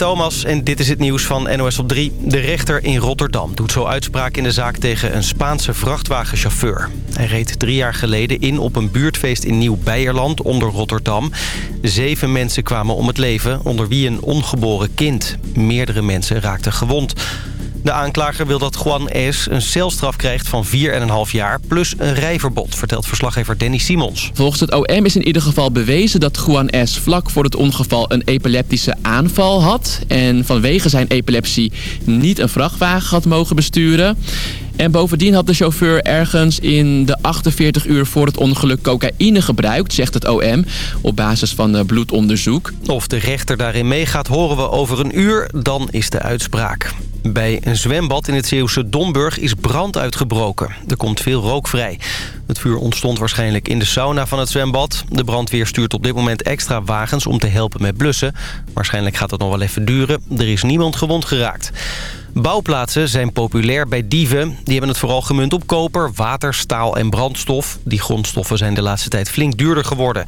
Thomas en dit is het nieuws van NOS op 3. De rechter in Rotterdam doet zo uitspraak in de zaak tegen een Spaanse vrachtwagenchauffeur. Hij reed drie jaar geleden in op een buurtfeest in Nieuw-Beierland onder Rotterdam. Zeven mensen kwamen om het leven, onder wie een ongeboren kind. Meerdere mensen raakten gewond. De aanklager wil dat Juan S. een celstraf krijgt van 4,5 jaar... plus een rijverbod, vertelt verslaggever Danny Simons. Volgens het OM is in ieder geval bewezen dat Juan S. vlak voor het ongeval een epileptische aanval had... en vanwege zijn epilepsie niet een vrachtwagen had mogen besturen... En bovendien had de chauffeur ergens in de 48 uur voor het ongeluk cocaïne gebruikt, zegt het OM, op basis van eh, bloedonderzoek. Of de rechter daarin meegaat horen we over een uur, dan is de uitspraak. Bij een zwembad in het Zeeuwse Domburg is brand uitgebroken. Er komt veel rook vrij. Het vuur ontstond waarschijnlijk in de sauna van het zwembad. De brandweer stuurt op dit moment extra wagens om te helpen met blussen. Waarschijnlijk gaat het nog wel even duren. Er is niemand gewond geraakt. Bouwplaatsen zijn populair bij dieven. Die hebben het vooral gemunt op koper, water, staal en brandstof. Die grondstoffen zijn de laatste tijd flink duurder geworden.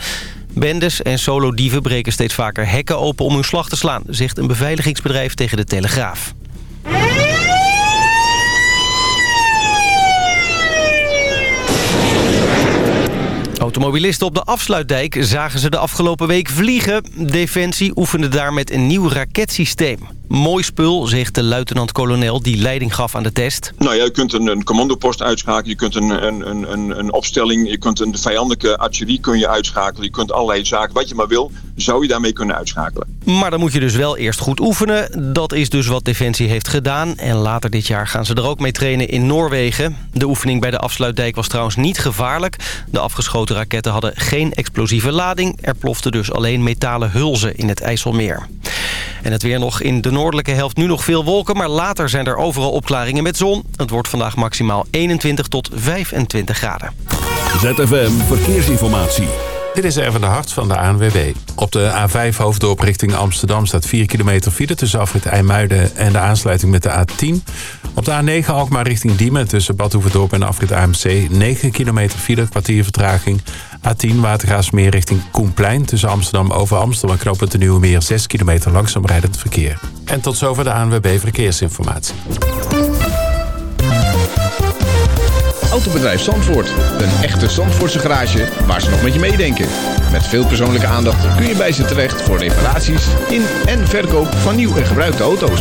Bendes en solo-dieven breken steeds vaker hekken open om hun slag te slaan... zegt een beveiligingsbedrijf tegen de Telegraaf. Automobilisten op de afsluitdijk zagen ze de afgelopen week vliegen. Defensie oefende daar met een nieuw raketsysteem. Mooi spul, zegt de luitenant-kolonel die leiding gaf aan de test. Nou ja, je kunt een, een commandopost uitschakelen, je kunt een, een, een, een opstelling, je kunt een vijandelijke artillerie kun je uitschakelen. Je kunt allerlei zaken, wat je maar wil, zou je daarmee kunnen uitschakelen. Maar dan moet je dus wel eerst goed oefenen. Dat is dus wat Defensie heeft gedaan. En later dit jaar gaan ze er ook mee trainen in Noorwegen. De oefening bij de afsluitdijk was trouwens niet gevaarlijk. De afgeschoten raketten hadden geen explosieve lading. Er ploften dus alleen metalen hulzen in het IJsselmeer. En het weer nog in de noordelijke helft nu nog veel wolken... maar later zijn er overal opklaringen met zon. Het wordt vandaag maximaal 21 tot 25 graden. ZFM Verkeersinformatie. Dit is even de hart van de ANWB. Op de A5 hoofddorp richting Amsterdam staat 4 kilometer file... tussen afrit IJmuiden en de aansluiting met de A10. Op de A9 Alkmaar richting Diemen tussen Bad en afrit AMC... 9 kilometer file, kwartier vertraging. A10 Watergaasmeer richting Koenplein tussen Amsterdam over Amsterdam... en de Nieuwe Meer 6 kilometer langzaam rijdend verkeer. En tot zover de ANWB Verkeersinformatie. Autobedrijf Zandvoort. Een echte Zandvoortse garage waar ze nog met je meedenken. Met veel persoonlijke aandacht kun je bij ze terecht voor reparaties in en verkoop van nieuw en gebruikte auto's.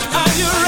Are you ready?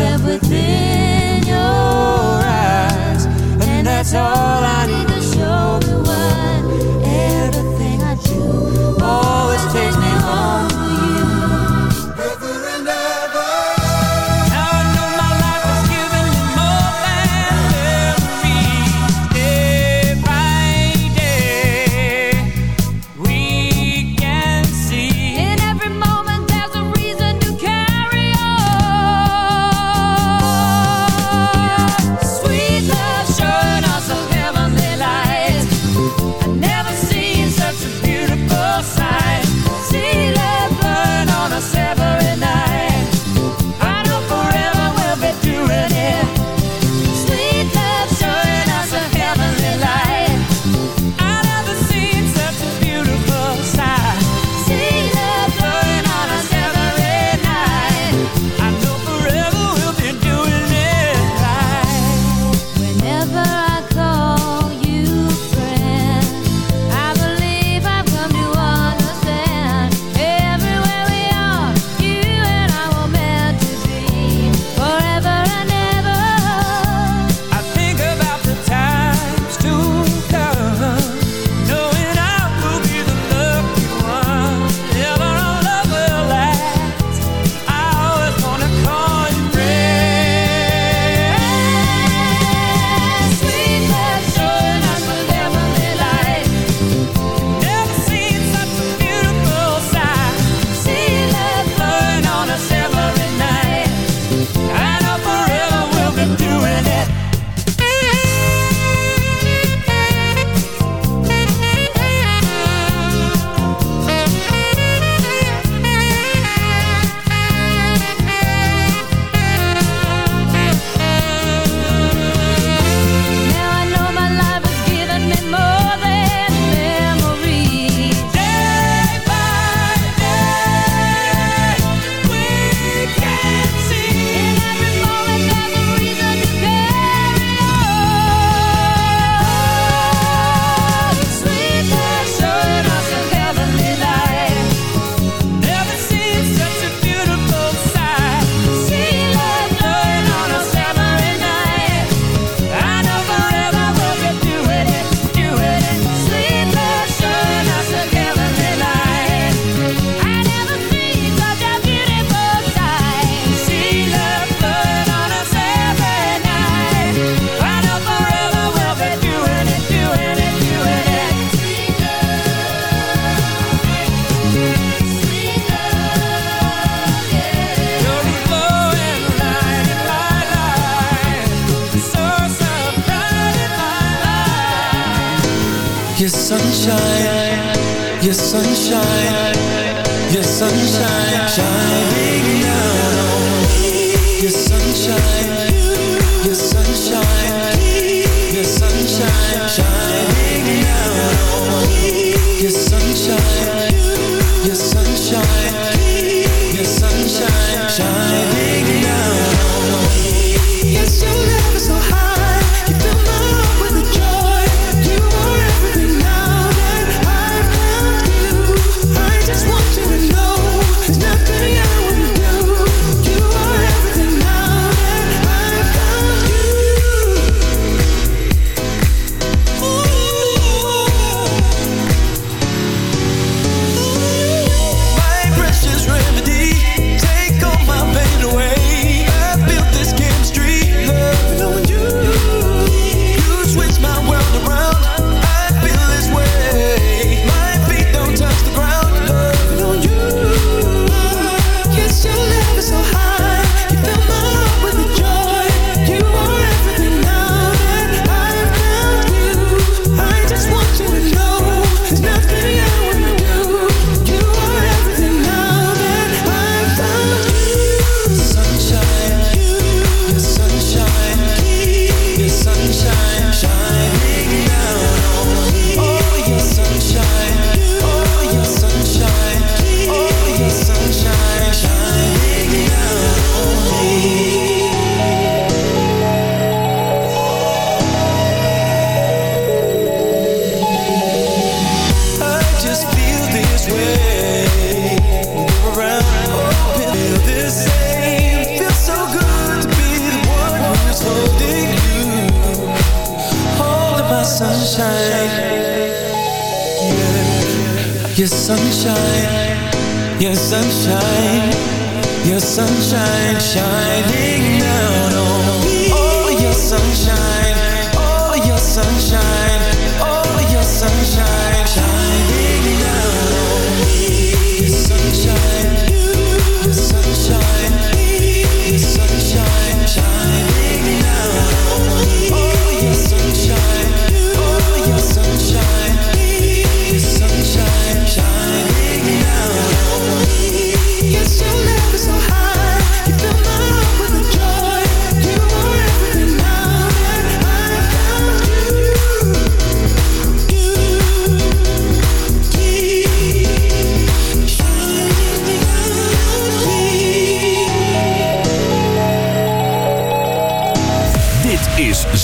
everything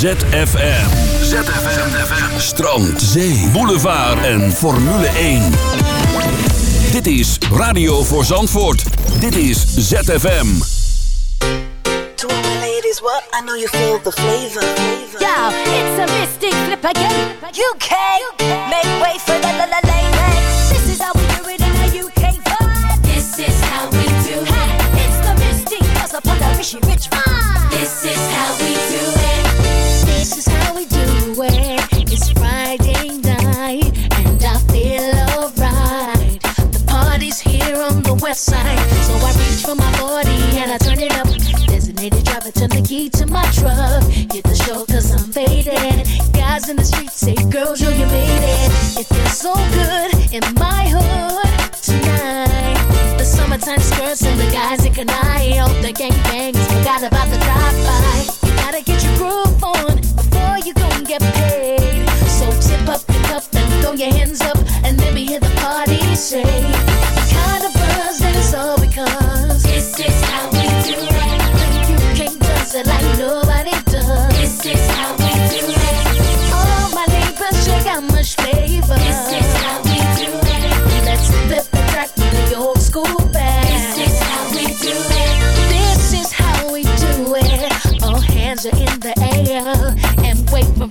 Is ZFM. ZFM. Strand, zee, boulevard en Formule 1. Dit is Radio voor Zandvoort. Dit is ZFM. To all my ladies, what? I know you feel the flavor. Yo, it's a mystic flip again. UK, make way for the la la ladies. This is how we do it in a UK vibe. This is how we do it. Hey, it's the mystic plus upon the Rishi Rich vibe. This is how we do it. The so I reach for my 40 and I turn it up. Designated driver, turn the key to my truck. Hit the show cause I'm faded. Guys in the street say, girls, yo, you made it. It feels so good in my hood tonight. The summertime skirts and the guys in canal. The gangbangs forgot about the drive-by. You gotta get your groove on before you go and get paid. So tip up your cup and throw your hands up and let me hear the party say.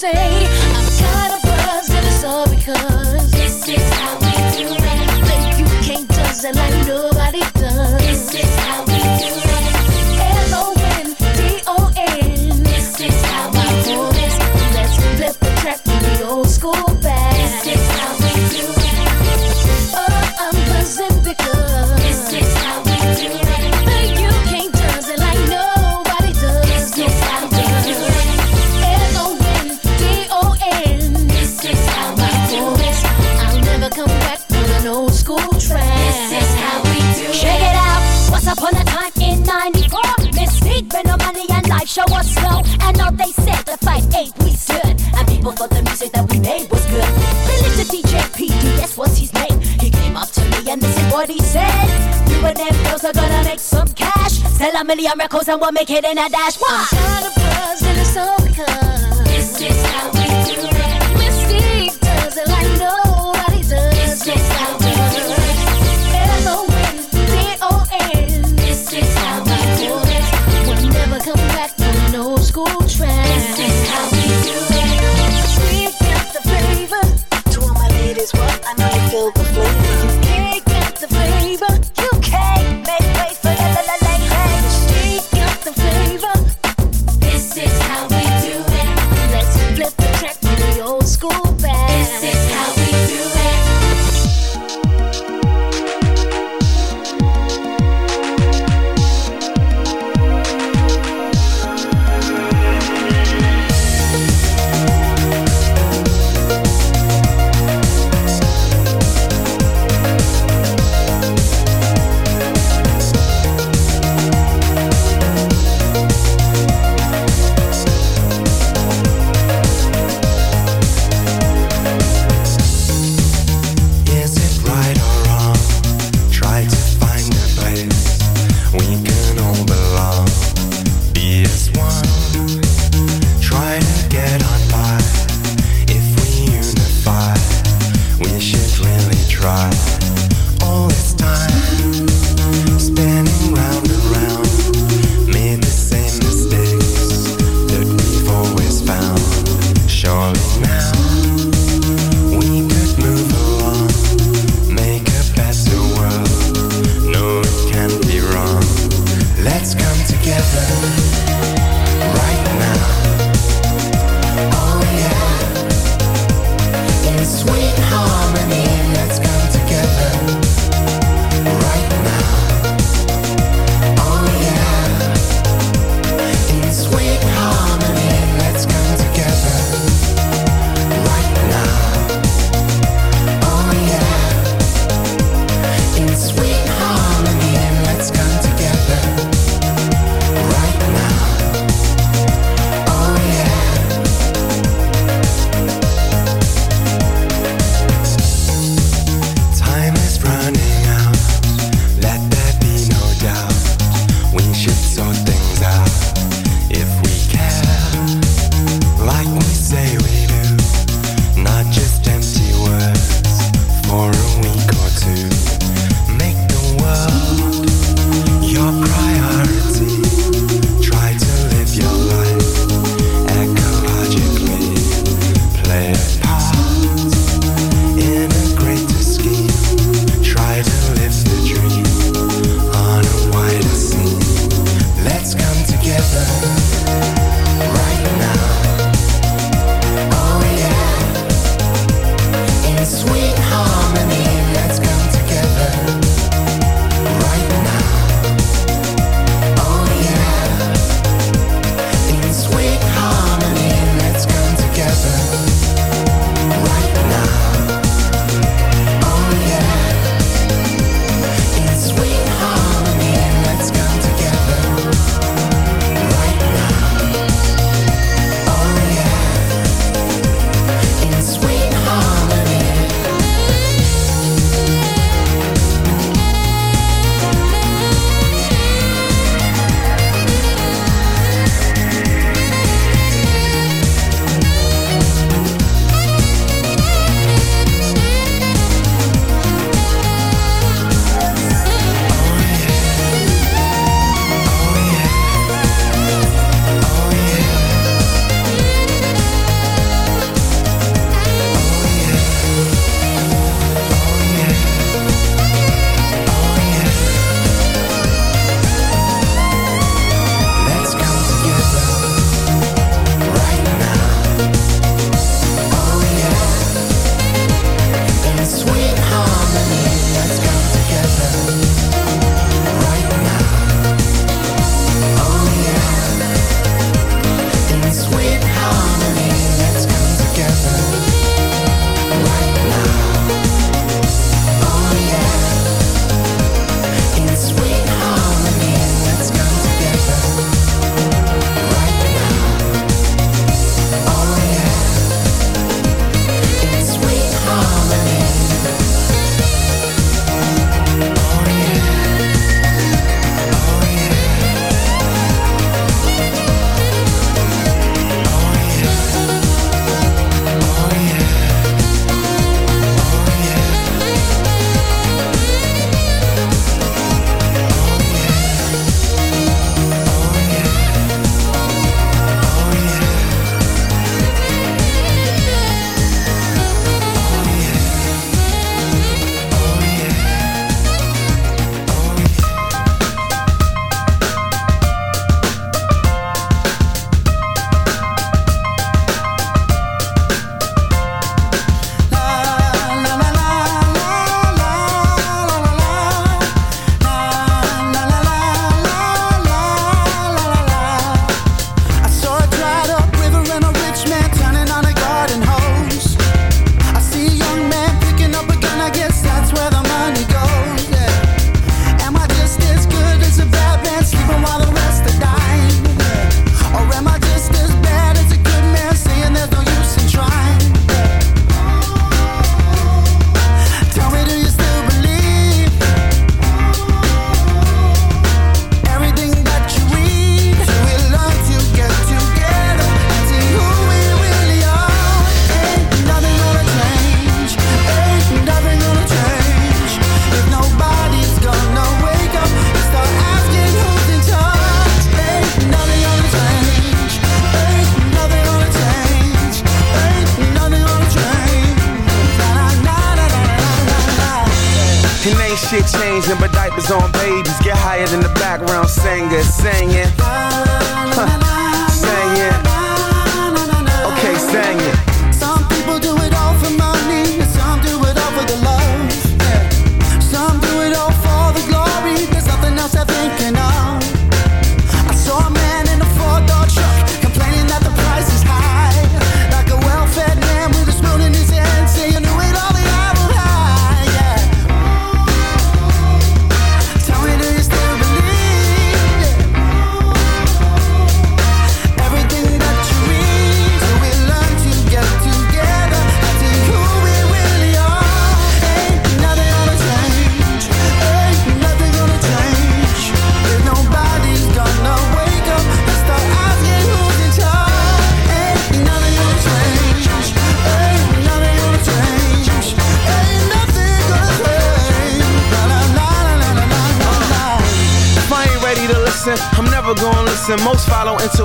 Say, show us slow. And all they said, the fight ain't we stood. And people thought the music that we made was good. At DJ PD, guess what's his name? He came up to me and this is what he said. You and them girls are gonna make some cash. Sell a million records and we'll make it in a dash. I'm Why? kind of buzzed and it's all because This is how